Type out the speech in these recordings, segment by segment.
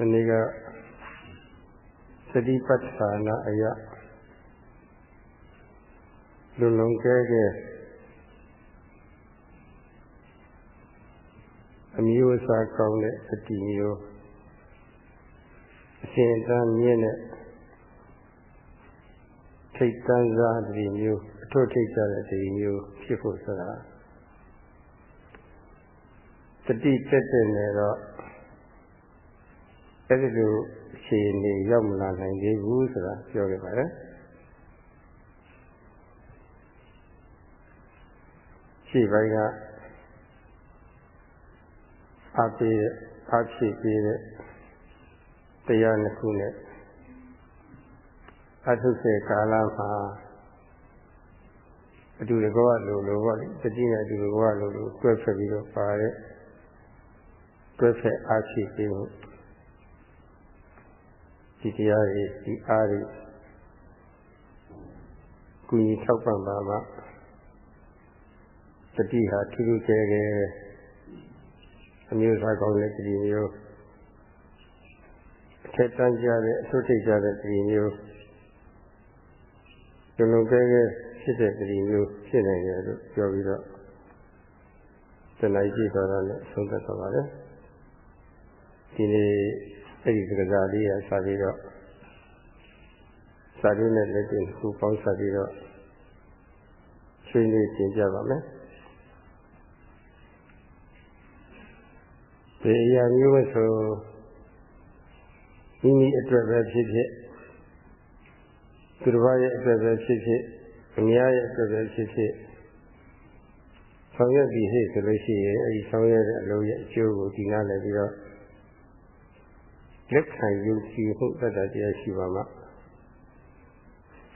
မနေ့ကသတိပဋ္ဌာနာအယလုံလုံကဲကဲအမျိုးအစားကောင်းတဲ့အတ္တိမျိုးအရှင်တန်းမြင့်တဲ့ထိတ်တန်းစားတည်းမျိုးအထွတ်ထိတ်ကြတဲ့တည်းမျိုးဖြစ်ဖို့ဆိုတာတတိတက်တဲ့နေတော့ အဲ့ဒီလိုအခြေအနေရောက်မလာနိုင်သေးဘူးဆိုတာပြောခဲ့ပါတယ်ရှိပိုင်းကအပြေအဖြစ်ပြီးတဲ့တရားနှစ်ခုနဲ့အထုစေကာလမှာအတူတကောလိုလိုပေါ့လေတတိနဲ့အတူတကောလိုလိုတွဲဖက်ပြီးတော့ပါတဲ့တွဲဖက်အဖြစ်ပြီးတော့ ဒီတရားတွေဒီအားတွေကုညီထောက်ပံ့ပါမှတတိဟာထူးထူးကျဲကျဲအမျိုးအစားကောင်းတဲ့တတိမျိုးအထက်တန်းကြတဲ့အထွတ်ထိပ်ကြတဲ့တတိမျိုးလုံလုံကျဲကျဲဖြစ်တဲ့တတိမျိုးဖြစ်နိုင်တယ်လို့ပြောပြီးတော့တဏှာကြီးတော်တာနဲ့ဆုံးသက်သွားပါတယ်ဒီနေ့ အဲ့ဒီစကားလေးရစပြီးတော့စာရင်းနဲ့လက်ကျင်ခုပေါင်းစပ်ပြီးတော့ဆွေးနွေးသင်ပြပါမယ်ဒီအရာမျိုးဆိုမိမိအတွက်ပဲဖြစ်ဖြစ်သူတစ်ပါးရဲ့အတွက်ပဲဖြစ်ဖြစ်အများရဲ့အတွက်ပဲဖြစ်ဖြစ်ဆောင်ရွက်ပြီးဟဲ့ဆိုလို့ရှိရင်အဲဒီဆောင်ရွက်တဲ့အလုပ်ရဲ့အကျိုးကိုဒီနားလည်ပြီးတော့ လက်ခံယုံကြည်ဖို့တတ်တာတရားရှိပါမှာ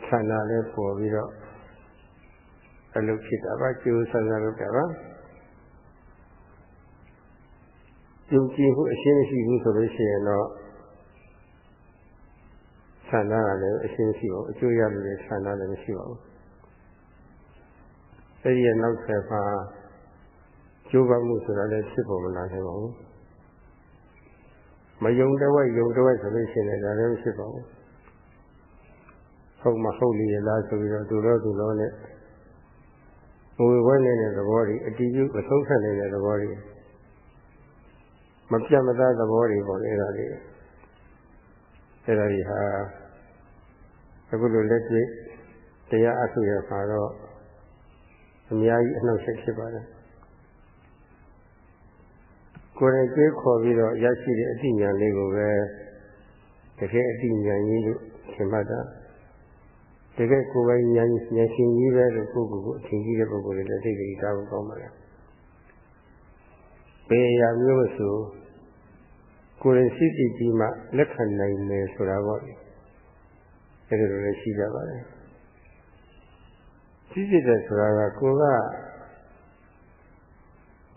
ခန္ဓာလည်းပေါ်ပြီးတော့အလုပ်ဖြစ်တာပါကျိုးဆန်းဆန်းလုပ်တာပါယုံကြည်မှုအရှင်းမရှိဘူးဆိုလို့ရှိရင်တော့ဆန္ဒကလည်းအရှင်းရှိပါဘူးအကျိုးရလို့ဆန္ဒလည်းမရှိပါဘူးအဲဒီရဲ့နောက်ဆက်မှာကျိုးပမှုဆိုတာလည်းဖြစ်ပေါ်မလာနိုင်ပါဘူး မယုံတဝက်ယုံတဝက်ဆိုလို့ရှိရင်လည်းဒါလည်းဖြစ်ပါဘူးဟုတ်မဟုတ်လေလားဆိုပြီးတော့သူတော်သူတော်နဲ့ဝေဝဲနေတဲ့သဘောတွေအတိအကျမဆုံးဖြတ်နေတဲ့သဘောတွေမပြတ်မသားသဘောတွေပေါ့လေဒါတွေအဲဒါကြီးဟာအခုလိုလက်တွေ့တရားအဆုရမှာတော့အများကြီးအနှောက်အယှက်ဖြစ်ပါတယ် ကိုယ်တိုင်ကြွေးခေါ်ပြီးတော့ရရှိတဲ့အတိညာလေးကိုပဲတကယ်အတိညာကြီးလို့ထင်မှတ်တာတကယ်ကိုယ်ပိုင်ဉာဏ်ဉာဏ်ရှင်ကြီးပဲလို့ကိုယ့်ကိုယ်ကိုအထင်ကြီးတဲ့ပုဂ္ဂိုလ်တွေလည်းသိကြတာကိုကောင်းပါလားဘယ်အရာမျိုးဆိုကိုယ်ရင်စိတ်ကြည်ကြီးမှလက်ခံနိုင်တယ်ဆိုတာပေါ့လေအဲဒီလိုလည်းရှိကြပါတယ်စိတ်ကြည်တယ်ဆိုတာကကိုယ်က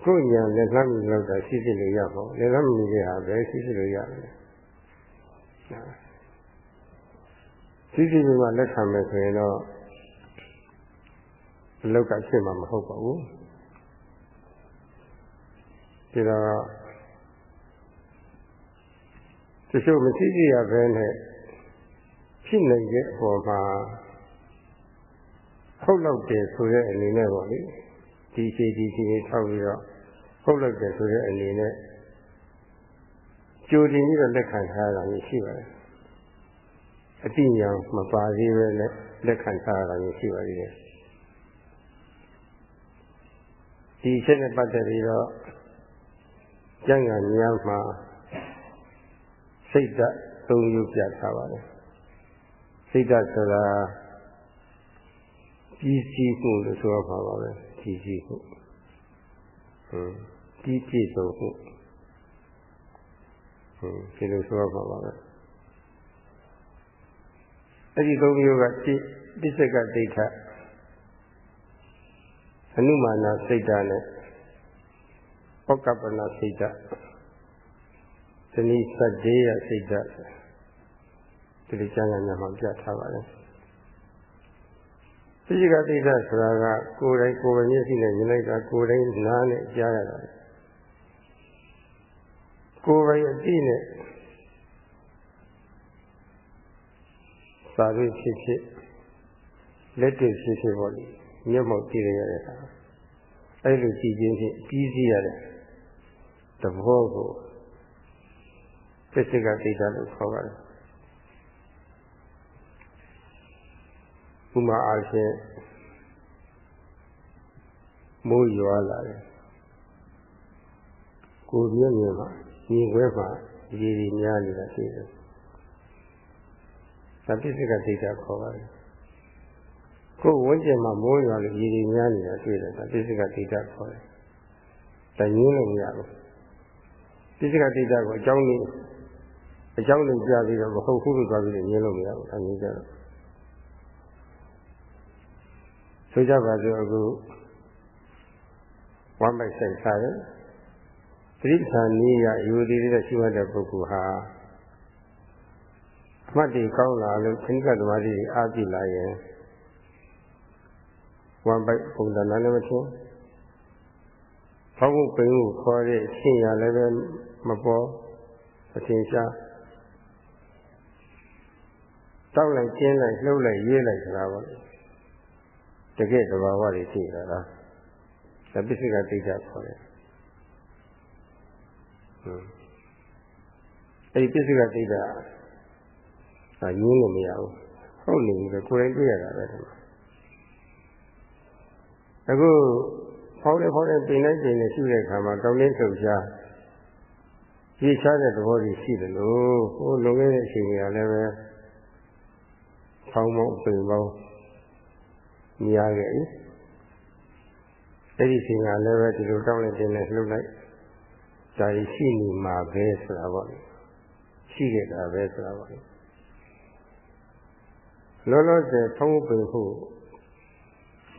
ကိုယ်ညာလက်ခံလို့တာရှိဖြစ်လို့ရပါဘူးလက်ခံမှုတွေဟာပဲရှိဖြစ်လို့ရတယ်ရှိရှိပြီးမှလက်ခံမယ်ဆိုရင်တော့အလောက်ကဖြစ်မှာမဟုတ်ပါဘူးဒီတော့တချို့မရှိကြရဘဲနဲ့ဖြစ်နိုင်တဲ့အပေါ်မှာဟုတ်လောက်တယ်ဆိုတဲ့အနေနဲ့ပေါ့လေ ဒီရှိဒီရှိထောက်ပြီးတော့ဟုတ်လောက်တယ်ဆိုတဲ့အနေနဲ့ကြိုတင်ပြီးတော့လက်ခံထားတာမျိုးရှိပါတယ်အတိညာမပါသေးပဲနဲ့လက်ခံထားတာမျိုးရှိပါသေးတယ်ဒီချက်နဲ့ပတ်သက်ပြီးတော့ကျမ်းဂန်များမှာစိတ်ဓာတ်သုံးမျိုးပြထားပါတယ်စိတ်ဓာတ်ဆိုတာကြီးကြီးမှုလို့ဆိုရပါပါပဲ ကြီးကြီးမှုဟွန်းကြီးပြည့်စုံမှုဟွန်းဒီလိုဆိုရပါပါပဲအဲ့ဒီသုံးမျိုးကတိတိစ္စကဒိဋ္ဌအနုမာနစိတ်ဓာတ်နဲ့ပောကပ္ပနာစိတ်ဓာတ်သနိသတ္တေယစိတ်ဓာတ်ဒီလိုကျမ်းဂန်များမှာပြထားပါတယ် သိက္ခာတိဋ္ဌဆိုတာကကိုယ်တိုင်ကိုယ်ပဲမျက်စိနဲ့မြင်လိုက်တာကိုယ်တိုင်နားနဲ့ကြားရတာကိုယ်ပဲအတိနဲ့စာရိဖြစ်ဖြစ်လက်တွေ့ဖြစ်ဖြစ်ပေါ့လေမျက်မှောက်ကြည့်ရတဲ့အခါအဲ့လိုကြည့်ခြင်းဖြင့်ပြီးစီးရတဲ့သဘောကိုသစ္စာတိဋ္ဌလို့ခေါ်ပါတယ် ဥမာအားဖြင့်မိုးရွာလာတယ်ကိုမြင့်မြင့်မှာညီခွဲမှာရေတွေများနေတာသိတယ်သတိစကဒိဋ္ဌခေါ်ပါတယ်ကိုယ်ဝန်းကျင်မှာမိုးရွာလို့ရေတွေများနေတာတွေ့တယ်သတိစကဒိဋ္ဌခေါ်တယ်တညင်းလို့မရဘူးတိစကဒိဋ္ဌကိုအကြောင်းလေးအကြောင်းလေးပြပြီးတော့မဟုတ်ဘူးလို့ပြောပြီးညင်းလို့မရဘူးအငြင်းကြတော့ ဆိုကြပါစို့အခုဝမ်းပိုက်ဆိုင်စားတယ်တိဋ္ဌာနည်းရယူသည်တဲ့ရှိမှတ်တဲ့ပုဂ္ဂိုလ်ဟာအမှတ်တွေကောင်းလာလို့ခဏကသမားတွေအားပြလာရင်ဝမ်းပိုက်ပုံသဏ္ဍာန်လည်းမချင်းဘောင်းမှုပိန်မှုခေါ်တဲ့အချင်းရလည်းပဲမပေါ်အထင်ရှားတောက်လိုက်ကျင်းလိုက်လှုပ်လိုက်ရေးလိုက်ဆိုတာပေါ့ တကယ်တဘာဝတွေရှိတာလားဒါပစ္စည်းကတိတ်တာခေါ်တယ်အဲ့ဒီပစ္စည်းကတိတ်တာအာရင်းလို့မရဘူးဟုတ်နေပြီပဲကိုယ်တိုင်တွေ့ရတာပဲဒီမှာအခုဖောက်တယ်ဖောက်တယ်ပြင်လိုက်ပြင်နေရှိတဲ့အခါမှာတောင်းတင်းထုတ်ရှားကြည်ချတဲ့သဘောကြီးရှိတယ်လို့ဟိုလုံခဲ့တဲ့အချိန်ကလည်းပဲဖောင်းမောင်းပင်ပေါင်း မြားခဲ့ပြီအဲ့ဒီချိန်ကလည်းပဲဒီလိုတောင်းလိုက်တင်လိုက်လှုပ်လိုက်ဒါရှိနေမှာပဲဆိုတာပေါ့လေရှိခဲ့တာပဲဆိုတာပေါ့လေလောလောဆယ်ထုံးပင်ဖို့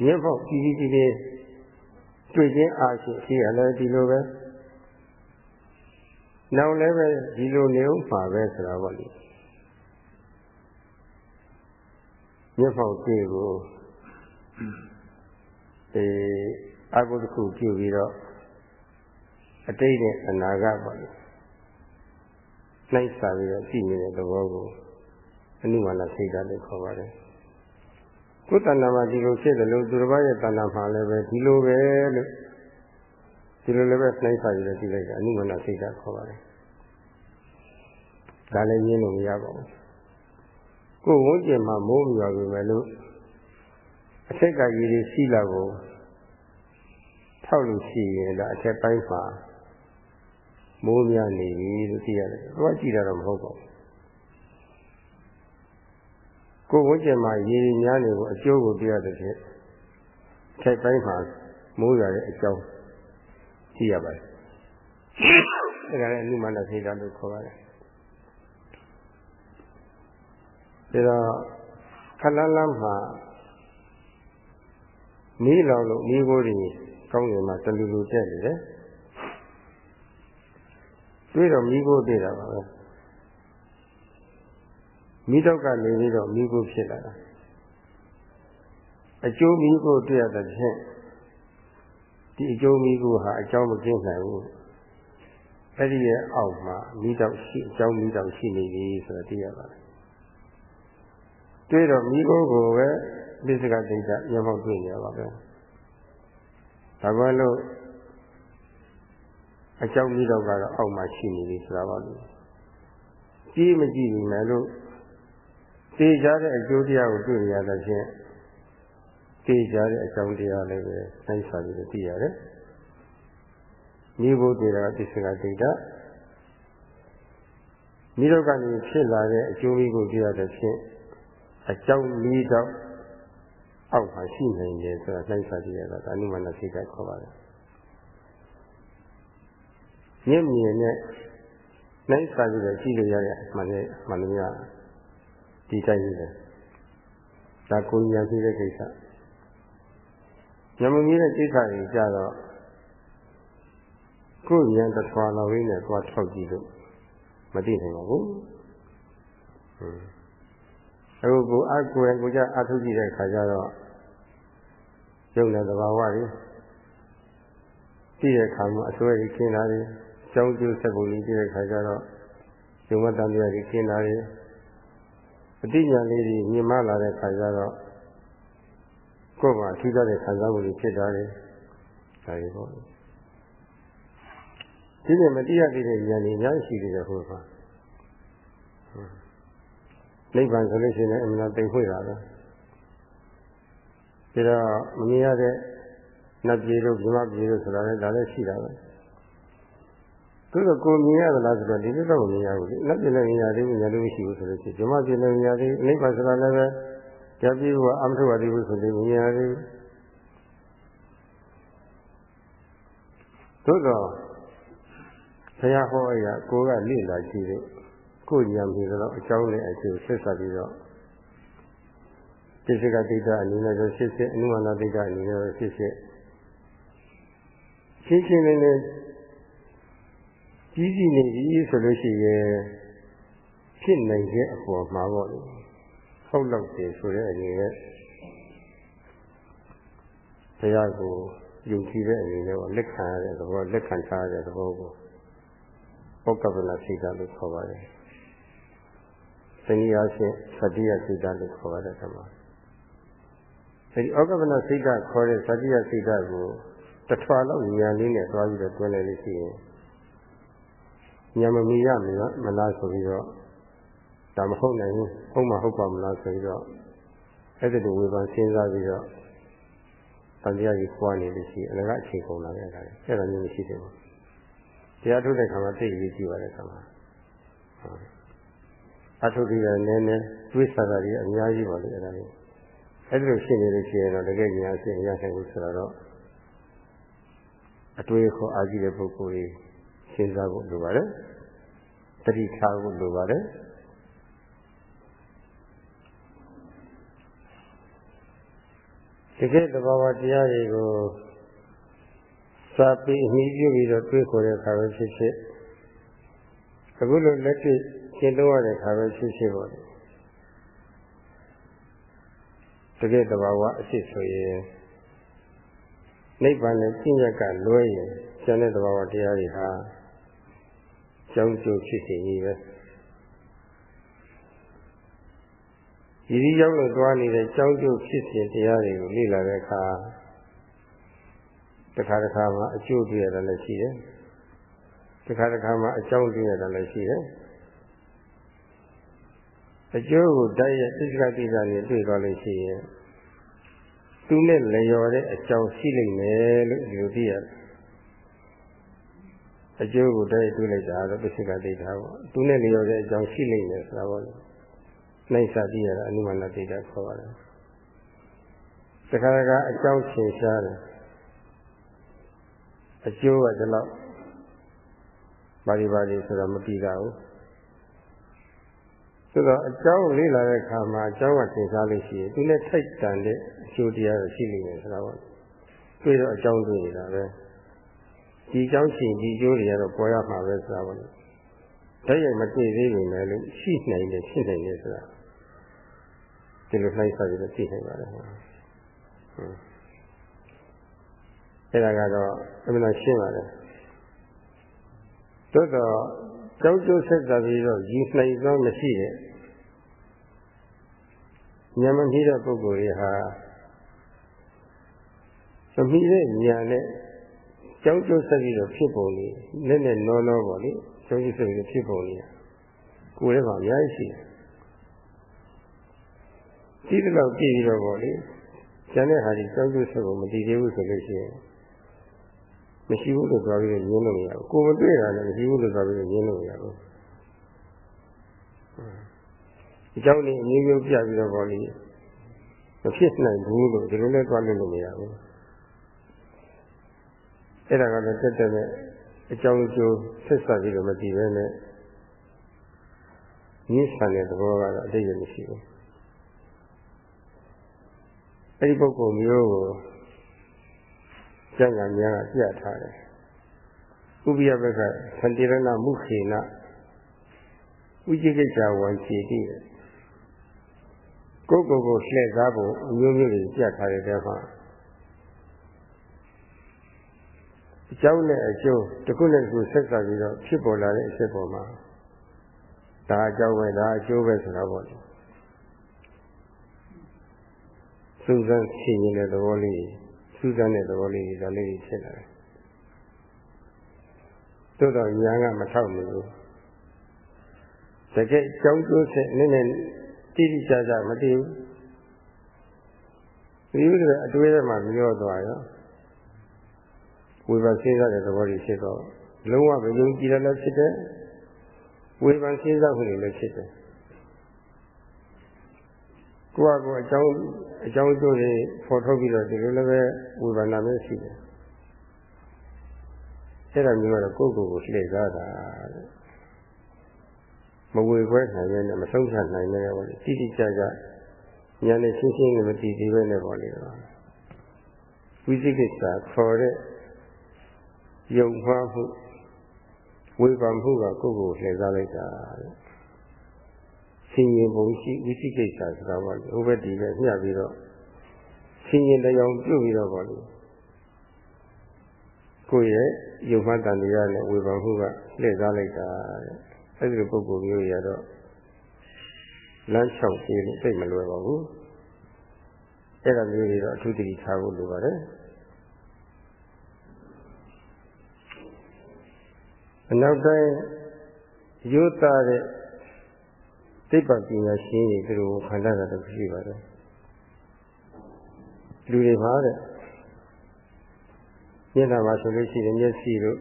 ရင်းဖို့ကြီးကြီးကြီးလေးတွေ့ချင်းအားရှိရှိရလဲဒီလိုပဲနောက်လည်းပဲဒီလိုနေဦးပါပဲဆိုတာပေါ့လေမျက်ပေါက်တွေ့ကို အဲအကုသခုပြုပြီးတော့အတိတ်နဲ့အနာဂတ်ပေါ့လေနှိုက်စာပြီးတော့ကြည့်နေတဲ့သဘောကိုအနုမာနစိတ်ဓာတ်လို့ခေါ်ပါတယ်ကိုယ်တဏ္ဍာမှာဒီလိုဖြစ်တယ်လို့သူတစ်ပါးရဲ့တဏ္ဍာမှာလည်းပဲဒီလိုပဲလို့ဒီလိုလည်းပဲနှိုက်စာပြီးတော့ကြည့်လိုက်တာအနုမာနစိတ်ဓာတ်ခေါ်ပါတယ်ဒါလည်းညင်းလို့မရပါဘူးကိုယ်ဝန်းကျင်မှာမိုးရွာပြီမယ်လို့ အထက်ကရည်ရည်ရှိလာကိုထောက်လို့ရှိရင်ဒါအထက်ပိုင်းမှာမိုးများနေပြီလို့သိရတယ်။သွားကြည့်တာတော့မဟုတ်ပါဘူး။ကိုယ်ဝန်းကျင်မှာရေများနေကိုအကျိုးကိုသိရတဲ့ဖြင့်ထက်ပိုင်းမှာမိုးရတဲ့အကြောင်းသိရပါတယ်။ဒါကလည်းအနုမနစိတ်ဓာတ်လို့ခေါ်ပါတယ်။ဒါတော့ခလန်းလန်းမှာ မီးလောင်လို့မီးခိုးတွေကောင်းကင်မှာတလူလူတက်နေတယ်။တွေ့တော့မိဖို့တွေ့တာပါပဲမိတော့ကနေပြီးတော့မိဖို့ဖြစ်လာတာအကျိုးမိဖို့တွေ့ရတဲ့ဖြင့်ဒီအကျိုးမိဖို့ဟာအကြောင်းမကင်းနိုင်ဘူးအဲ့ဒီရဲ့အောက်မှာမိတော့ရှိအကြောင်းမိတော့ရှိနေပြီဆိုတော့သိရပါတယ်တွေ့တော့မိဖို့ကိုပဲ ပစ္စကတိတ်ကမျက်မှောက်တွေ့နေရပါပဲဒါပဲလို့အကြောင်းပြီးတော့ကတော့အောက်မှာရှိနေပြီဆိုတာပါလို့ကြီးမကြည့်ဘူးမယ်လို့သိကြတဲ့အကျိုးတရားကိုတွေ့ရတဲ့ဖြင့်သိကြတဲ့အကြောင်းတရားလည်းပဲနိုင်စာပြီးသိရတယ်မိဖို့တွေ့တာပစ္စကဒိဋ္ဌမိတို့ကနေဖြစ်လာတဲ့အကျိုးမိကိုတွေ့ရတဲ့ဖြင့်အကြောင်းမိတော့ အောက်မှာရှိနေတယ်ဆိုတာနိုင်စာပြီးရတာအနုမနစိတ်ကခေါ်ပါတယ်မျက်မြင်နဲ့နိုင်စာပြီးတော့ကြည့်လို့ရတဲ့မှန်တယ်မှန်လို့ရဒီတိုင်းကြီးတယ်ဒါကိုဉာဏ်ရှိတဲ့ကိစ္စညမကြီးတဲ့ကိစ္စတွေကြတော့ကိုဉာဏ်တစ်ထွာလောက်ရင်းနဲ့သွားထောက်ကြည့်လို့မသိနိုင်ပါဘူး အခုကိုအကွယ်ကိုကြအထုကြည့်တဲ့ခါကျတော့ရုပ်နဲ့သဘာဝတွေသိတဲ့အခါမှာအစွဲကြီးခင်းတာတွေကြောင်းကျိုးဆက်ပုံကြီးကြည့်တဲ့ခါကျတော့ယုံမတန်တရားကြီးခင်းတာတွေအအတိညာလေးတွေမြင်မလာတဲ့ခါကျတော့ကိုယ်မှာထူးခြားတဲ့ခံစားမှုတွေဖြစ်သွားတယ်ဒါတွေပေါ့ဒီနေ့မတရားသေးတဲ့ဉာဏ်တွေအများကြီးရှိသေးတယ်ဟိုမှာ နိဗ္ဗာန်ဆိုလို့ရှိရင်အမှန်တရားသိခွင့်တာပဲဒါတော့မမြင်ရတဲ့နတ်ပြည်တို့ဗြဟ္မပြည်တို့ဆိုတာလည်းဒါလည်းရှိတာပဲသူတို့ကိုမြင်ရသလားဆိုတော့ဒီလိုတော့မမြင်ရဘူးလေနတ်ပြည်လည်းမြင်ရသေးဘူးညာလို့မရှိဘူးဆိုလို့ရှိရင်ဗြဟ္မပြည်လည်းမြင်ရသေးနိဗ္ဗာန်ဆိုတာလည်းပဲကြပြည့်ကအမထုဝတိဘူးဆိုလို့မြင်ရသေးသို့တော့ဘုရားဟောအရာကိုကလေ့လာကြည့်လို့ ကိုဉာဏ်ပြီးတော့အကြောင်းနဲ့အကျိုးဆက်ဆက်ပြီးတော့တိစိကတိတ္တအနေနဲ့ဆိုဖြစ်ဖြစ်အနုမနာတိတ္တအနေနဲ့ဆိုဖြစ်ဖြစ်ရှင်းရှင်းလင်းလင်းကြီးကြီးနေပြီဆိုလို့ရှိရင်ဖြစ်နိုင်တဲ့အပေါ်မှာပေါ့လေဟုတ်တော့တယ်ဆိုတဲ့အနေနဲ့ဘုရားကိုယုံကြည်တဲ့အနေနဲ့လက်ခံရတဲ့သဘောလက်ခံထားရတဲ့သဘောကိုပုဂ္ဂဗလစိတ်ဓာတ်လို့ခေါ်ပါတယ်။ တနည်းအားဖြင့်သတိယစိတ်ဓာတ်လို့ခေါ်ပါတယ်ကမှာ။အဲဒီဩကဗလစိတ်ဓာတ်ခေါ်တဲ့သတိယစိတ်ဓာတ်ကိုတထွာလောက်ဉာဏ်လေးနဲ့တွားပြီးတော့တွန်းလိုက်လို့ရှိရင်ဉာဏ်မမီရမလားဆိုပြီးတော့ဒါမဟုတ်နိုင်ဘူးဟုတ်မှဟုတ်ပါမလားဆိုပြီးတော့အဲ့ဒီလိုဝေဖန်စဉ်းစားပြီးတော့တန်တရားကြီးပွားနေလို့ရှိရင်အလကအချိန်ကုန်လာတဲ့အခါကျအဲ့ဒါမျိုးမရှိသေးဘူးတရားထုတ်တဲ့ခါမှာသိရေးကြည့်ပါတဲ့ခါမှာ အထုတ်ပြီးတော့နည်းနည်းတွေးဆတာတွေအများကြီးပါလေအဲ့ဒါလေးအဲ့ဒီလိုဖြစ်နေလို့ရှိရင်တော့တကယ်ဉာဏ်အစစ်ရနိုင်ဘူးဆိုတော့အတွေ့အခေါ်အားကြီးတဲ့ပုဂ္ဂိုလ်တွေစဉ်းစားဖို့လိုပါတယ်တတိထားဖို့လိုပါတယ်တကယ်သဘာဝတရားတွေကိုစာပေအမိပြုပြီးတော့တွေးခေါ်တဲ့အခါပဲဖြစ်ဖြစ်အခုလိုလက်တွေ့ ရှင်းတော့ရတဲ့အခါပဲဖြစ်ဖြစ်ပေါ့လေတကယ်သဘာဝအစ်စ်ဆိုရင်နိဗ္ဗာန်နဲ့ပြည့်ရက်ကလွဲရင်ကျန်တဲ့သဘာဝတရားတွေဟာကြောင်းကျိုးဖြစ်စီကြီးပဲဒီဒီရောက်လို့သွားနေတဲ့ကြောင်းကျိုးဖြစ်စဉ်တရားတွေကိုလေ့လာတဲ့အခါတစ်ခါတစ်ခါမှာအကျိုးတွေ့ရတယ်လည်းရှိတယ်တစ်ခါတစ်ခါမှာအကြောင်းတွေ့ရတယ်လည်းရှိတယ် အကျိုးကိုတိုက်ရဲ့သစ္စာတိစာနဲ့တွေ့သွားလို့ရှိရင်သူနဲ့လျော်တဲ့အကြောင်းရှိလိမ့်မယ်လို့ဒီလိုသိရတယ်အကျိုးကိုတိုက်တွေ့လိုက်တာတော့သစ္စာတိတာပေါ့သူနဲ့လျော်တဲ့အကြောင်းရှိလိမ့်မယ်ဆိုတာပေါ့နိုင်စာတိရတာအနုမနာတိတာခေါ်ပါတယ်တခါတခါအကြောင်းရှင်းရှားတယ်အကျိုးကဒီလောက်ပါဠိပါဠိဆိုတော့မပြီးတာဘူး ဆိုတော့အကြောင်းလေးလာတဲ့အခါမှာအကြောင်းကသင်စားလို့ရှိရင်သူနဲ့ထိုက်တန်တဲ့အကျိုးတရားရှိနေတယ်ဆိုတော့တွေ့တော့အကြောင်းတွေ့နေတာပဲဒီအကြောင်းရှိဒီအကျိုးတွေကတော့ပေါ်ရမှာပဲဆိုတာပေါ့တိုက်ရိုက်မတွေ့သေးပေမဲ့လို့ရှိနိုင်တယ်ဖြစ်နိုင်တယ်ဆိုတာဒီလိုနှိုင်းစားပြီးတော့သိနိုင်ပါတယ်ဟုတ်အဲ့ဒါကတော့အမှန်ရှင်းပါတယ်သို့တော့ကြောက်ကြွဆက်စားပြီးတော့ယူနိုင်သောမရှိတဲ့ ဉာဏ်မပြီးတဲ့ပုဂ္ဂိုလ်တွေဟာသမီးတဲ့ဉာဏ်နဲ့ကြောက်ကြွဆက်ပြီးတော့ဖြစ်ပုံလေးနဲ့နဲ့နောနောပေါ့လေကြောက်ကြွဆက်ပြီးတော့ဖြစ်ပုံလေးကိုယ်ထဲမှာအများကြီးရှိတယ်ဒီလောက်ကြည့်ပြီးတော့ပေါ့လေကျန်တဲ့ဟာကြီးကြောက်ကြွဆက်ဖို့မတည်သေးဘူးဆိုလို့ရှိရင်မရှိဘူးလို့ပြောပြီးတော့ညင်းလို့မရဘူးကိုယ်မတွေ့တာလည်းမရှိဘူးလို့ပြောပြီးတော့ညင်းလို့မရဘူး အကြောင်းလေးအမျိုးမျိုးပြပြီးတော့ပေါ့လေမဖြစ်နိုင်ဘူးလို့ဒီလိုလဲသွားလို့မရဘူးအဲ့ဒါကလည်းတက်တက်နဲ့အကြောင်းကျိုးဆက်ဆက်ပြီးတော့မတည်ပဲနဲ့ညှိဆန်တဲ့သဘောကတော့အတိတ်ရမရှိဘူးအဲ့ဒီပုဂ္ဂိုလ်မျိုးကိုကျမ်းဂန်များကပြထားတယ်ဥပိယဘက်ကသန္တိရဏမုခေနဥจิကိစ္စဝံခြေတိ ကိုယ်ကိုယ်ကိုလှည့်စားဖို့အမျိုးမျိုးတွေပြထားတဲ့တဲမှာအကြောင်းနဲ့အကျိုးတစ်ခုနဲ့တစ်ခုဆက်ဆက်ပြီးတော့ဖြစ်ပေါ်လာတဲ့အဖြစ်ပေါ်မှာဒါအကြောင်းပဲဒါအကျိုးပဲဆိုတာပေါ့လေစူးစမ်းဆင်ခြင်တဲ့သဘောလေးစူးစမ်းတဲ့သဘောလေးတွေဒါလေးဖြစ်လာတယ်သို့တော့ညာကမထောက်ဘူးတကယ်ကြောင်းကျိုးဆက်နည်းနည်း တိတိကျကျမသိဘူးဒီလိုအတွေ့အကြုံမှမျောသွားရောဝေဖန်စဉ်းစားတဲ့သဘောတွေဖြစ်တော့လုံးဝမယုံကြည်တယ်လည်းဖြစ်တယ်ဝေဖန်စဉ်းစားမှုတွေလည်းဖြစ်တယ်ကိုယ့်အကိုအကြောင်းအကြောင်းကျိုးတွေဖော်ထုတ်ပြီးတော့ဒီလိုလည်းပဲဝေဖန်တာမျိုးရှိတယ်အဲ့ဒါမျိုးကတော့ကိုယ့်ကိုယ်ကိုလှည့်စားတာ မဝေခွဲနိုင်ရဲ့နဲ့မဆုံးဖြတ်နိုင်ရဲ့ပေါ့တိတိကျကျဉာဏ်နဲ့ရှင်းရှင်းနဲ့မတည်သေးပဲနဲ့ပေါ့လေတော့ဝိသိကိစ္စခေါ်တဲ့ယုံမှားမှုဝေဖန်မှုကကိုယ့်ကိုလှည့်စားလိုက်တာတဲ့ဆင်ញင်ပုံရှိဝိသိကိစ္စဆိုတာပေါ့လေဟိုဘက်ဒီဘက်ညှပ်ပြီးတော့ဆင်ញင်တရားပြုတ်ပြီးတော့ပေါ့လေကိုယ့်ရဲ့ယုံမှတ်တန်တရားနဲ့ဝေဖန်မှုကလှည့်စားလိုက်တာတဲ့ အဲဒီလိုပုံပုံမျိုးရတော့လမ်းလျှောက်ပြေးလို့သိမလွယ်ပါဘူးအဲ့ဒါမျိုးတွေတော့အထူးတတိထားဖို့လိုပါတယ်အနောက်တိုင်းရိုးသားတဲ့သိပ္ပံပညာရှင်တွေသူတို့ခန္ဓာတာတခုရှိပါတယ်လူတွေပါတဲ့မျက်နှာမှာဆိုလို့ရှိရင်မျက်စိတို့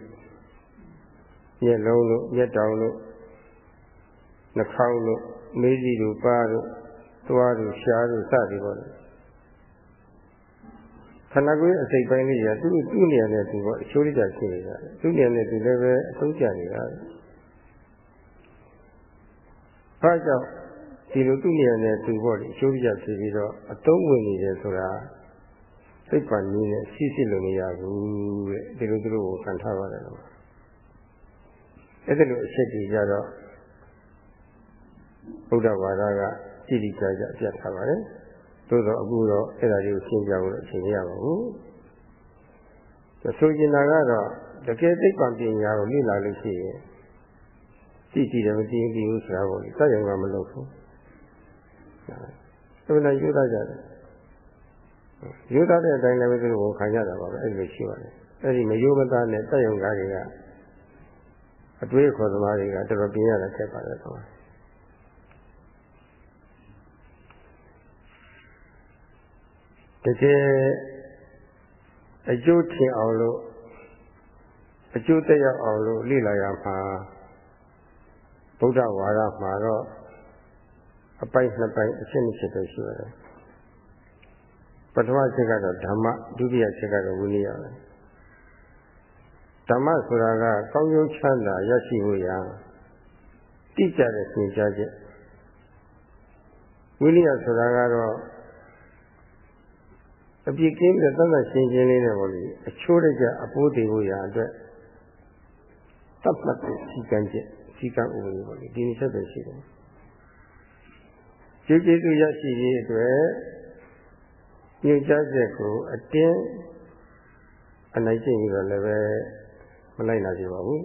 မျက်လုံးတို့မျက်တောင်တို့ နှာခေါင်းတို့မေးစီတို့ပါတို့သွားတို့ရှားတို့စသည်ပေါ့လေခန္ဓာကိုယ်အစိတ်ပိုင်းလေးကသူ့သူ့နေရာနဲ့သူပေါ့အချိုးလေးကြရှိနေတာသူ့နေရာနဲ့သူလည်းပဲအဆုံးကျနေတာဘာကြောင့်ဒီလိုသူ့နေရာနဲ့သူပေါ့လေအချိုးလေးကြဖြစ်ပြီးတော့အတုံးဝင်နေတယ်ဆိုတာစိတ်ပန်နည်းနဲ့ရှိရှိလို့မရဘူးတဲ့ဒီလိုသူတို့ကိုခံထားပါတယ်လို့အဲ့ဒါလိုအချက်ကြီးကြတော့ ဗုဒ္ဓဘာသာကကြည်ကြည်ကြကြပြတ်ထားပါတယ်သို့တော့အခုတော့အဲ့ဒါတွေကိုရှင်းပြဖို့အချိန်မရပါဘူးဆိုကျင်တာကတော့တကယ်သိပ္ပံပညာကိုလေ့လာလို့ရှိရင်ကြည့်ကြည့်တယ်မကြည့်ဘူးဆိုတာပေါ့လေစက်ရုံကမလုပ်ဘူးအဲ့ဒါယူသားကြတယ်ယူသားတဲ့အတိုင်းလည်းသူတို့ခံကြတာပါပဲအဲ့လိုရှိပါတယ်အဲ့ဒီမယုံမသားနဲ့စက်ရုံကားတွေကအတွေးခေါ်သမားတွေကတော်တော်ပြင်းရတာခက်ပါတယ်ကွာတ ကယ်အကျိုးထင်အောင်လို့အကျိုးသက်ရောက်အောင်လို့လေ့လာရမှာဗုဒ္ဓဝါဒမှာတော့အပိုက်နှစ်ပိုက်အရှင်းအရှင်းပဲရှိရတယ်ပထမချက်ကတော့ဓမ္မဒုတိယချက်ကတော့ဝိနည်းပဲဓမ္မဆိုတာကကောင်းကျိုးချမ်းသာရရှိဖို့ရာတိကျတဲ့သင်ကြားချက်ဝိနည်းဆိုတာကတော့ အပြစ်ကင်းတဲ့သတ်သတ်ရှင်းရှင်းလေးနဲ့ပေါ့လေအချိုးတကြအပိုးတည်ဖို့ရာအတွက်တတ်မှတ်တဲ့စီကံချက်စီကံဥပဒေပေါ့လေဒီနေ့ဆက်ပဲရှိတယ်ကျေကျေသူရရှိရေးအတွက်ညွှန်ကြားချက်ကိုအတင်းအနိုင်ကျင့်ပြီးတော့လည်းပဲမလိုက်နိုင်ကြပါဘူး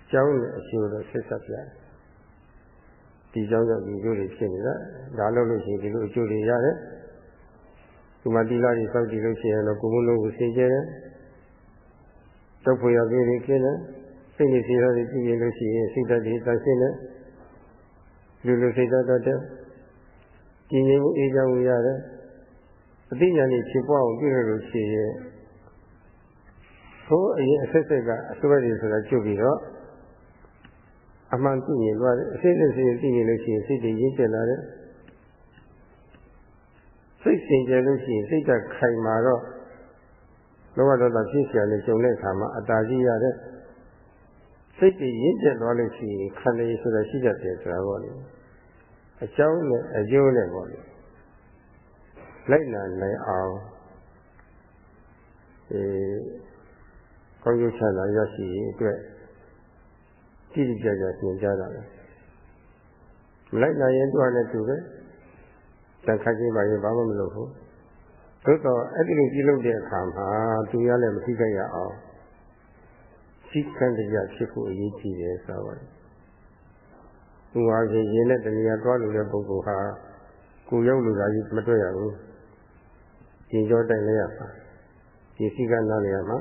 အကြောင်းနဲ့အကျိုးတော့ဆက်ဆက်ပြတယ်ဒီကြောင့်ကြောင့်ဒီကျိုးတွေဖြစ်နေတာဒါလို့လို့ရှိရင်ဒီလိုအကျိုးတွေရတယ် ဒီမှာတိလာတွေစောက်တည်လို့ရှိရင်တော့ကိုယ်မလုံးကိုဆင်ကျဲတယ်။တောက်ဖွေရပြေးနေခင်းတယ်။စိတ်နဲ့စီရတွေကြည့်ရင်လို့ရှိရင်စိတ်ဓာတ်တွေတရှင်းတယ်။လူလူစိတ်ဓာတ်တတ်ကြည်ငြိမ်မှုအေးချမ်းမှုရတယ်။အသိဉာဏ်ကြီးဖြစ်ပွားအောင်ပြုရလို့ရှိရင်သို့အရင်အဆက်ဆက်ကအစွဲတွေဆိုတာကျွတ်ပြီးတော့အမှန်သိရင်သွားတယ်အစိမ့်နဲ့စိတ်သိရင်လို့ရှိရင်စိတ်တွေရင်းကျက်လာတယ်။ စိတ်စင်ကြယ်လို့ရှိရင်စိတ်ကခိုင်မာတော့လောဘဒေါသဖြစ်เสียနဲ့ကြုံတဲ့အခါမှာအတားကြီးရတဲ့စိတ်ကြီးရင့်ကျက်သွားလို့ရှိရင်ခန္ဓာရည်ဆိုတာရှိတတ်တယ်ဆိုတာပေါ့လေအကြောင်းနဲ့အကျိုးနဲ့ပေါ့လေလိုက်နာနိုင်အောင်အဲကောင်းကျိုးချမ်းသာရရှိရေးအတွက်ကြည့်ကြကြသင်ကြားတာပဲမလိုက်နိုင်ရင်တော့လည်းသူပဲ တန်ခတ်ခြင်းပါရင်ဘာမှမလုပ်ဘူးသို့တော့အဲ့ဒီလိုပြုလုပ်တဲ့အခါမှာသူရလည်းမထိခိုက်ရအောင်စိတ်ကံတရားဖြစ်ဖို့အရေးကြီးတယ်ဆိုတော့သူဟာဖြင့်ရင်နဲ့တဏှာသွားလို့တဲ့ပုဂ္ဂိုလ်ဟာကိုရောက်လို့သာကြီးမတွေ့ရဘူးပြင်ကျော်တိုင်လည်းရပါဒီစည်းကမ်းနားလည်ရမှာ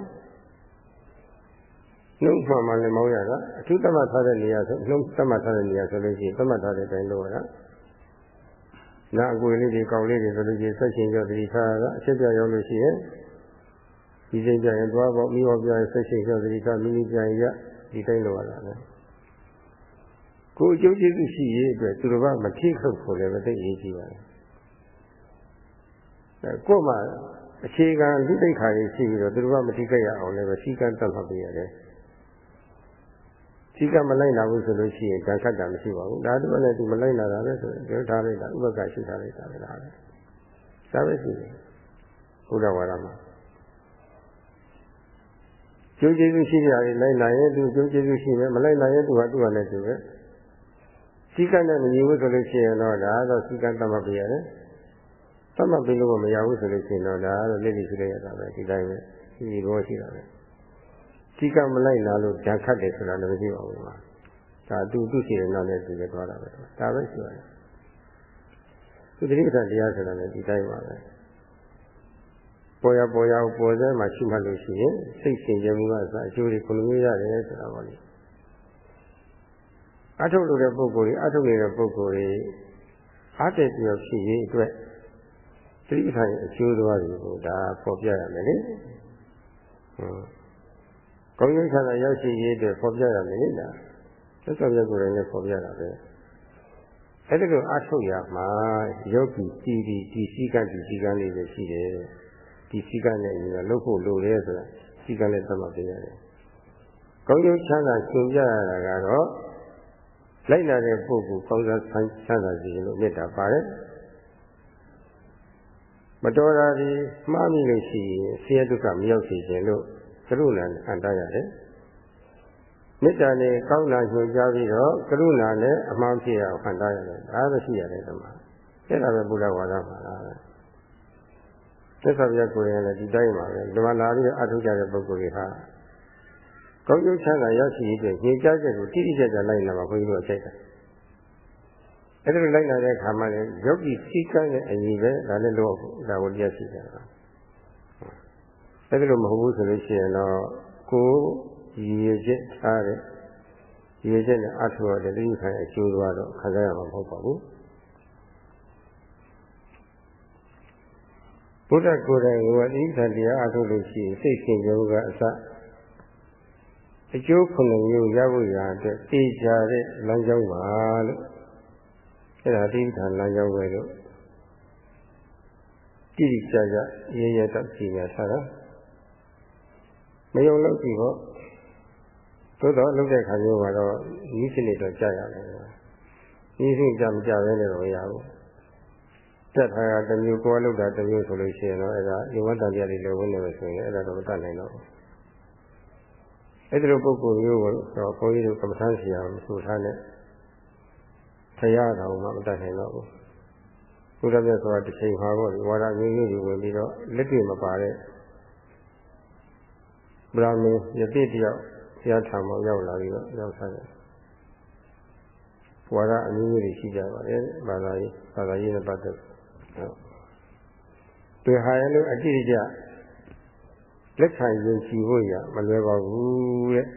နှုတ်မှမှလည်းမောင်းရတာအထူးသတ်မှတ်ထားတဲ့နေရာဆိုနှုတ်သတ်မှတ်ထားတဲ့နေရာဆိုလို့ရှိရင်သတ်မှတ်ထားတဲ့အတိုင်းလုပ်ရတာ နာအကွေလေးတွေကောက်လေးတွေဆိုလို့ရှိရင်ဆက်ရှင်ကြောတတိထားတာအချက်ပြရောက်လို့ရှိရင်ဒီစိတ်ကြရင်သွားပေါ့မိဘပြရင်ဆက်ရှင်ကြောတတိထားမိမိပြန်ရဒီတိုင်းလုပ်ရတာလေကိုအကျိုးကျေးဇူးရှိရေးအတွက်သူတော်ကမထိခုတ်ဖို့လည်းမသိရေးကြည့်ပါဘူးအဲကို့မှာအခြေခံလူသိက္ခာတွေရှိပြီးတော့သူတို့ကမထိခိုက်ရအောင်လည်းပဲစီကံတတ်မှတ်ပေးရတယ် စီကံမလိုက်နိုင်ဘူးဆိုလို့ရှိရင်ဓာတ်ခတ်တာမရှိပါဘူးဒါတူနဲ့သူမလိုက်နိုင်တာလည်းဆိုပြောထားလိုက်တာဥပက္ခရှိထားလိုက်တာပဲဒါပဲဒါပဲရှိတယ်ဘုရားဝါဒမှာကျိုးကျေးဇူးရှိကြတယ်လိုက်နိုင်ရင်သူကျိုးကျေးဇူးရှိမယ်မလိုက်နိုင်ရင်သူကသူ့ဟာနဲ့သူပဲစီကံနဲ့မညီဘူးဆိုလို့ရှိရင်တော့ဒါတော့စီကံတတ်မှတ်ပေးရတယ်သတ်မှတ်ပြီးလို့မရဘူးဆိုလို့ရှိရင်တော့ဒါကတော့လက်လိရှိလိုက်ရတာပဲဒီတိုင်းပဲဒီဘောရှိတာပဲ စီကံမလိုက်လာလို့ဓာတ်ခတ်တယ်ဆိုတာလည်းမရှိပါဘူးကွာဒါသူသူရှိတဲ့နောက်နဲ့သူလည်းသွားတာပဲဒါပဲရှိပါတယ်သူတိပ္ပံတရားဆိုတာလည်းဒီတိုင်းပါပဲပေါ်ရပေါ်ရပေါ်စဲမှာရှိမှလို့ရှိရင်စိတ်ရှင်ကြမှုကအစအကျိုးတွေကိုလိုမျိုးရတယ်ဆိုတာပါလေအထုတ်လို့တဲ့ပုဂ္ဂိုလ်တွေအထုတ်နေတဲ့ပုဂ္ဂိုလ်တွေအားတည်ပြီးဖြစ်ရေးအတွက်တိပ္ပံအကျိုးသွားတွေကိုဒါပေါ်ပြရမယ်လေဟုတ် ကောင်းကျိုးချမ်းသာရောက်ရှိရေးအတွက်ပေါ်ပြရမယ်လေဒါသက်သာရက်ကိုယ်တိုင်လည်းပေါ်ပြတာပဲအဲ့ဒါကိုအထုတ်ရမှာယောဂီတီတီဒီစည်းကမ်းဒီစည်းကမ်းလေးတွေရှိတယ်ဒီစည်းကမ်းနဲ့ညီလာလုပ်ဖို့လိုတယ်ဆိုတာစည်းကမ်းနဲ့သတ်မှတ်ပေးရတယ်ကောင်းကျိုးချမ်းသာရှင်ပြရတာကတော့လိုက်လာတဲ့ပုဂ္ဂိုလ်ကောင်းစားချမ်းသာစေလို့မေတ္တာပါတယ်မတော်တာဒီမှားမိလို့ရှိရင်ဆင်းရဲဒုက္ခမရောက်စေခြင်းလို့ ကရုဏာနဲ့အန္တရတယ်မေတ္တာနဲ့ကောင်းတာညွှန်ကြားပြီးတော့ကရုဏာနဲ့အမှန်ဖြစ်အောင်ဟန်တာရတယ်ဒါပဲရှိရတယ်ဒီမှာအဲ့ဒါပဲဘုရားဝါဒမှာလားသက်သာပြကိုယ်ရင်လည်းဒီတိုင်းပါပဲဒီမှာလာပြီးအထုကြတဲ့ပုဂ္ဂိုလ်တွေဟာကောင်းကျိုးချမ်းသာရရှိရေးအတွက်ညင်ကြားချက်ကိုတိတိကျကျလိုက်လာမှာဘုန်းကြီးတို့အချက်တာအဲ့ဒါလိုက်လာတဲ့အခါမှာလည်းယောဂီစိတ်ကမ်းရဲ့အညီပဲဒါလည်းလို့ဒါကိုတရားရှိကြတာ အဲ့ဒါလို့မဟုတ်ဘူးဆိုလို့ရှိရင်တော့ကိုရည်ရချက်ထားတဲ့ရည်ရချက်နဲ့အထောက်အတဲ့တိခိုင်အကျိုးသွားတော့ခံစားရမှာမဟုတ်ပါဘူးဘုရားကိုယ်တိုင်ကတိခိုင်တရားအထုတ်လို့ရှိရင်စိတ်ရှင်ကြုံကအစအကျိုးခုနှစ်မျိုးရဖို့ရတဲ့တေချာတဲ့လမ်းကြောင်းပါလို့အဲ့ဒါတိဋ္ဌာန်လမ်းကြောင်းပဲလို့တိတိကျကျရဲရဲတော့ကြည်ညာထားတာ မယုံလို့ကြည့်ပေါ့သို့တော့လုပ်တဲ့ခါမျိုးမှာတော့ဤစနစ်တော့ကြာရတယ်ဤစနစ်ကြာမကြာပဲနဲ့တော့မရဘူးတက်ထားတာတစ်မျိုးကိုယ်လောက်တာတစ်မျိုးဆိုလို့ရှိရင်တော့အဲ့ဒါယဝတ္တတရားတွေလည်းဝင်နေလို့ဆိုရင်အဲ့ဒါတော့မတတ်နိုင်တော့ဘူးအဲ့ဒီလိုပုဂ္ဂိုလ်မျိုးကိုတော့ဘုန်းကြီးတို့ကမ္ဘာဆရာမဆိုထားနဲ့ဖရာတော်မှမတတ်နိုင်တော့ဘူးဘုရားမြတ်စွာတစ်ချိန်မှာပေါ့ဝါဒမျိုးမျိုးတွေဝင်ပြီးတော့လက်တွေ့မပါတဲ့ ဗြဟ္မင်းယတိတယောက်ဘုရားထာမောရောက်လာပြီးတော့ရောက်ဆိုင်တယ်ဝါဒအမျိုးမျိုးတွေရှိကြပါတယ်ဘာသာရေးဘာသာရေးနဲ့ပတ်သက်ဟုတ်ဒီဟာရလို့အကြည့်ကြလက်ခံယုံကြည်ဖို့ရမလွယ်ပါဘူးတဲ့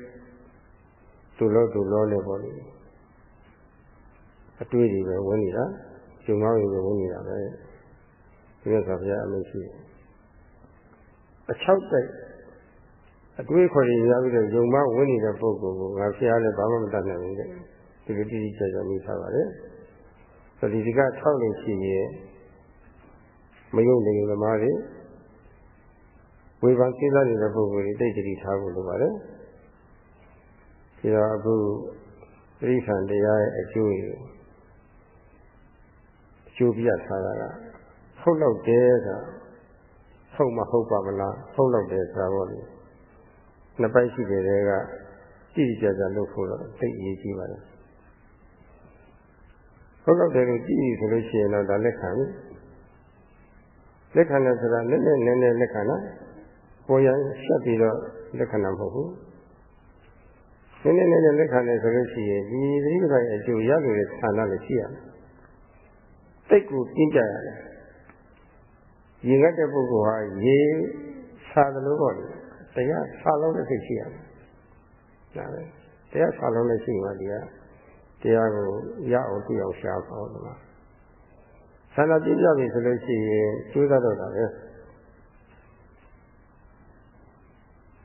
သူလို့သူလို့လည်းပေါ့လေအတွေ့တွေပဲဝင်နေတာကျုံမောင်းတွေပဲဝင်နေတာပဲဒီကဘုရားအမိတ်ရှိအချောက်တိုက် အတွေးခေါ်ရင်ရပြီးတော့ယုံမဝင်နေတဲ့ပုဂ္ဂိုလ်ကိုငါဖျားလည်းဘာမှမတတ်နိုင်ဘူးတဲ့ဒီလိုတိတိကျကျမိထားပါတယ်ဆိုဒီဒီကထောက်လို့ရှိရင်မယုံနေသမားတွေဝေဖန်ကိစ္စနေတဲ့ပုဂ္ဂိုလ်တွေတိတ်တိထားဖို့လိုပါတယ်ဒီတော့အခုပြိဋ္ဌာန်တရားရဲ့အကျိုးတွေအကျိုးပြထားတာကဟုတ်တော့တယ်ဆိုတာဟုတ်မဟုတ်ပါမလားဟုတ်တော့တယ်ဆိုတာပေါ့လေ နှစ်ပိုက်ရှိတဲ့တွေကကြည့်ကြကြလို့ဖို့တော့သိအရေးကြီးပါတယ်ဟုတ်တော့တယ်လို့ကြည့်ဆိုလို့ရှိရင်တော့ဒါလက်ခံပြီလက်ခံတယ်ဆိုတာနည်းနည်းနည်းနည်းလက်ခံတာပေါ်ရဆက်ပြီးတော့လက်ခံတာမဟုတ်ဘူးနည်းနည်းနည်းနည်းလက်ခံတယ်ဆိုလို့ရှိရင်ဒီသတိပ္ပံအကျိုးရလို့တဲ့ဌာနလည်းရှိရမယ်စိတ်ကိုပြင်းကြရတယ်ရင်ငတ်တဲ့ပုဂ္ဂိုလ်ဟာရေစာသလိုပေါ့လေ တရားစာလုံးတဲ့စိတ်ရှိရမယ်ဒါပဲတရားစာလုံးနဲ့ရှိမှဒီကတရားကိုရအောင်သိအောင်ရှားပါဦးဒီမှာဆန္ဒပြပြပြီဆိုလို့ရှိရင်ကျိုးစားတော့တာပဲ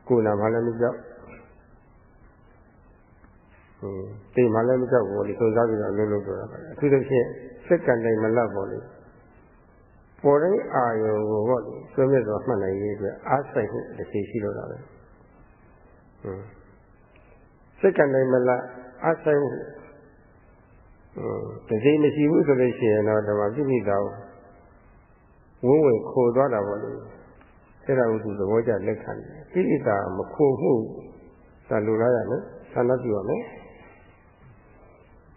ကိုယ်နာမှလည်းမကြောက်ဟင်းတိတ်မှလည်းမကြောက်ဘူးလေသုံးစားပြီးတော့အလုံးလုံးတော့တာပဲအထူးသဖြင့်စက်ကံတိုင်းမလတ်ပေါ့လေ ပေါ်တဲ့အာယုံကိုပေါ့လေဆွေးမြတ်စွာမှတ်နိုင်ရေးအတွက်အားဆိုင်မှုတစ်ချိန်ရှိတော့တာပဲဟင်းစက်ကံတိုင်းမလတ်အားဆိုင်မှုတစိမရှိဘူးဆိုလို့ရှိရင်တော့ဓမ္မပြိပိတာဝုန်းဝင်ခိုသွားတာပေါ့လေအဲ့ဒါကိုသူသဘောကျလက်ခံတယ်ပြိပိတာမခိုမှုသာလိုလားရမယ်ဆန္ဒပြုရမယ်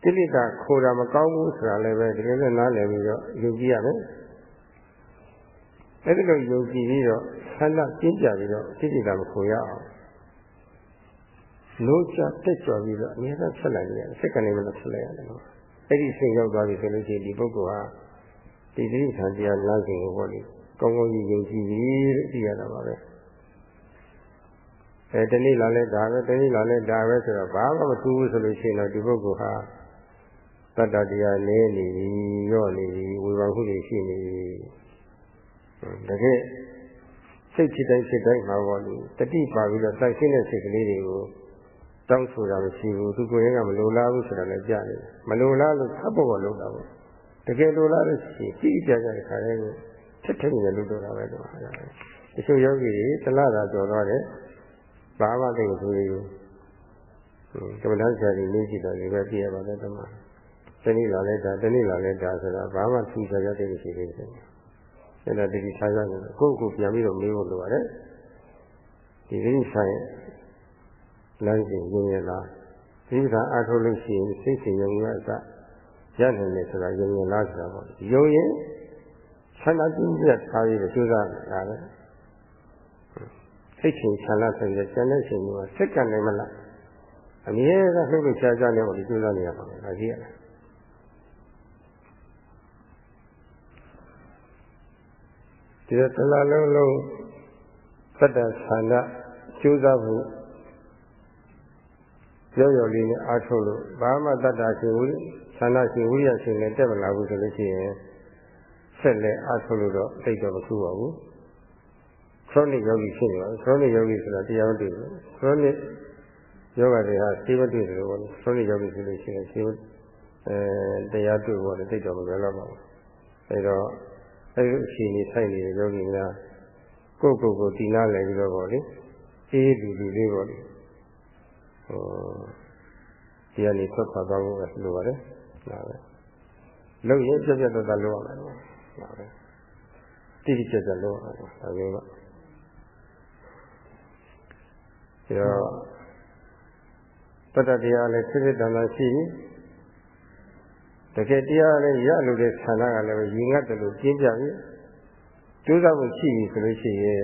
ပြိပိတာခိုတာမကောင်းဘူးဆိုတာလည်းပဲဒီလိုနဲ့နားလည်ပြီးတော့ယူကြည့်ရမယ် အဲ့ဒီလိုယုံကြည်ပြီးတော့ဆန္ဒပြင်းပြပြီးတော့ပြိပိတာမခိုရအောင်လို့ချတက်ကြွပြီးတော့အများဆုံးဆက်လိုက်ရတယ်စက္ကန့်လေးမလို့ဆက်လိုက်ရတယ်နော်အဲ့ဒီစိတ်ရောက်သွားပြီဆိုလို့ရှိရင်ဒီပုဂ္ဂိုလ်ဟာဒီတိဋ္ဌာန်တရားလမ်းစဉ်ကိုပေါ့လေကောင်းကောင်းကြီးယုံကြည်ပြီလို့သိရတာပါပဲအဲတနေ့လာလဲဒါပဲတနေ့လာလဲဒါပဲဆိုတော့ဘာမှမထူးဘူးဆိုလို့ရှိရင်တော့ဒီပုဂ္ဂိုလ်ဟာတတ္တတရားနည်းနေပြီရော့နေပြီဝေဘာခုတွေရှိနေပြီ တကယ်စိတ်ဖြစ်တိုင်းဖြစ်တိုင်းမှာပေါ့လေတတိပါပြီးတော့တိုက်ရှင်းတဲ့စိတ်ကလေးတွေကိုတောင်းဆိုတာမရှိဘူးသူကိုယ်ရင်ကမလိုလားဘူးဆိုတာလည်းကြားနေတယ်မလိုလားလို့သတ်ဖို့လုပ်တာပေါ့တကယ်လိုလားလို့ရှိရင်ကြည့်ကြကြတဲ့ခါလေးကိုထက်ထက်နေလို့လုပ်တာပဲတော့ဟာတချို့ယောဂီတွေတလားတာကြော်သွားတယ်ဘာမှသိဘူးသူတွေကိုကမ္ဘာတန်းဆရာကြီးနေကြည့်တော့ဒီပဲပြရပါတယ်တမတနည်းလာလဲဒါတနည်းလာလဲဒါဆိုတာဘာမှသူကြရတဲ့မရှိသေးဘူး အဲ့ဒါတတိထားရတယ်ကိုယ့်ကိုပြန်ပြီးတော့မေးဖို့လိုပါတယ်ဒီကိစ္စရဲ့လမ်းစဉ်ရင်းရလားဒီကအားထုတ်လို့ရှိရင်စိတ်စဉ်ယုံရအစရနိုင်တယ်ဆိုတာယုံရလားဆိုတာပေါ့ယုံရင်ဆန္ဒကျင့်ကြထားပြီးကြိုးစားတာပဲစိတ်ချင်းဆန္ဒဆိုရင်ကျန်တဲ့ချိန်မှာစက်ကနိုင်မလားအမြဲတမ်းလှုပ်လို့ရှားရှားနေဖို့ကြိုးစားနေရပါမယ်ဒါကြီးရတ ဒီတော့တလားလုံးလုံးသတ္တဆန္ဒကြိုးစားဖို့ရောရောလေးနဲ့အားထုတ်လို့ဘာမှတတ်တာရှင်ဝိဆန္ဒရှင်ဝိရရှင်နဲ့တက်မလာဘူးဆိုလို့ရှိရင်ဆက်လက်အားထုတ်လို့တော့သိတော့မထူပါဘူးခရိုနစ်ယောဂီဖြစ်နေပါခရိုနစ်ယောဂီဆိုတာတရားမတွေ့ဘူးခရိုနစ်ယောဂတွေဟာစေမတွေ့တယ်လို့ပြောတယ်ခရိုနစ်ယောဂီဆိုလို့ရှိရင်စေအဲတရားတွေ့ဖို့လည်းသိတော့မလွယ်တော့ပါဘူးအဲတော့ အဲဒီအချိန်ကြီးထိုက်နေတဲ့ယောဂီများကိုယ့်ကိုယ်ကိုတည်နာလည်ပြီးတော့ပေါ့လေအေးလူလူလေးပေါ့လေဟိုဒီကနေထွက်ခွာသွားဖို့ပဲလိုပါတယ်ဒါပဲလုံရင်ပြက်ပြက်တော့တော့လုပ်ရမယ်ဒါပဲတိတိကျကျလုပ်ရမယ်ဒါမျိုးကဒါတော့တတ္တတရားလည်းဖြစ်ဖြစ်တန်တန်ရှိ တကယ်တရားလည်းရလို့တဲ့ဆန္ဒကလည်းရင်ငတ်တယ်လို့ကျင်းပြပြီးကျိုးစားမှုရှိပြီဆိုလို့ရှိရင်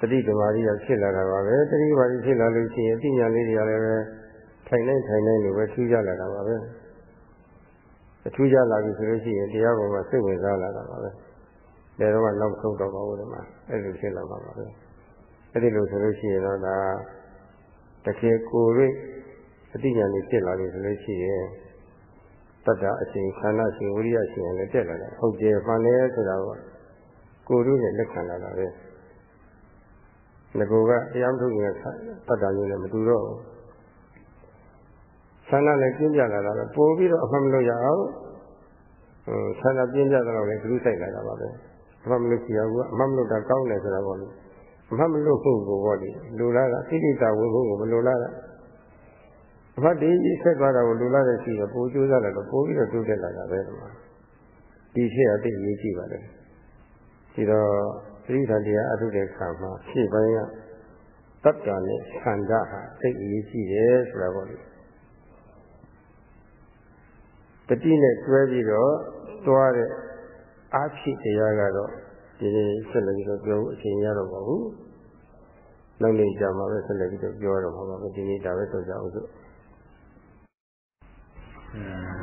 တတိတမာရီကဖြစ်လာတာပါပဲတတိမာရီဖြစ်လာလို့ရှိရင်အသိဉာဏ်လေးတွေကလည်းပဲထိုင်နေထိုင်နေလို့ပဲထူးကြလာတာပါပဲအထူးကြလာပြီဆိုလို့ရှိရင်တရားပေါ်မှာစိတ်ဝင်စားလာတာပါပဲဒါတော့မှနောက်ဆုံးတော့ပါဘူးဒီမှာအဲ့လိုဖြစ်လာပါပါပဲအဲ့ဒီလိုဆိုလို့ရှိရင်တော့ဒါတကယ်ကိုယ်ရိအသိဉာဏ်လေးဖြစ်လာပြီဆိုလို့ရှိရင် တတ္တအချိန်ခန္ဓာရှင်ဝိရိယရှင်လည်းတက်လာတာဟုတ်တယ်မှန်တယ်ဆိုတာကကိုယ်တို့နဲ့လက်ခံလာတာပဲငကိုကတရားမထုတ်ရင်တတ်တာမျိုးလည်းမတူတော့ဘူးဆန္ဒလည်းပြင်းပြလာတာပဲပို့ပြီးတော့အမှန်မလို့ရအောင်ဟိုဆန္ဒပြင်းပြတော့လည်းဂရုစိုက်လာတာပါပဲအမှန်မလို့ကြည့်ရဘူးအမှန်မလို့တာကောင်းတယ်ဆိုတာပေါ့လေအမှန်မလို့ဖို့ကိုပေါ့လေလူလာတာသိတိတာဝင်ဖို့ကိုမလိုလားတာ အမှတ်ဒီကြီးဆက်သွားတာကိုလူလာတဲ့ရှိရပို့ကြိုးစားလာတော့ပို့ပြီးတော့တိုးတက်လာတာပဲဒီမှာဒီဖြစ်အသိအရေးကြီးပါလေဒီတော့သတိထားတရားအထုတဲ့ခါမှာရှေ့ပိုင်းကတတ္တနဲ့ခန္ဓာဟာသိအရေးကြီးတယ်ဆိုတာပေါ့လေတတိနဲ့တွဲပြီးတော့သွားတဲ့အာဖြစ်တရားကတော့ဒီနေ့ဆက်လက်ပြီးတော့ပြောဖို့အချိန်ရတော့ပါဘူးနောက်နေ့ကြာမှာပဲဆက်လက်ပြီးတော့ပြောရတော့မှာပါပဲဒီနေ့ဒါပဲဆိုကြအောင်စို့ Yeah.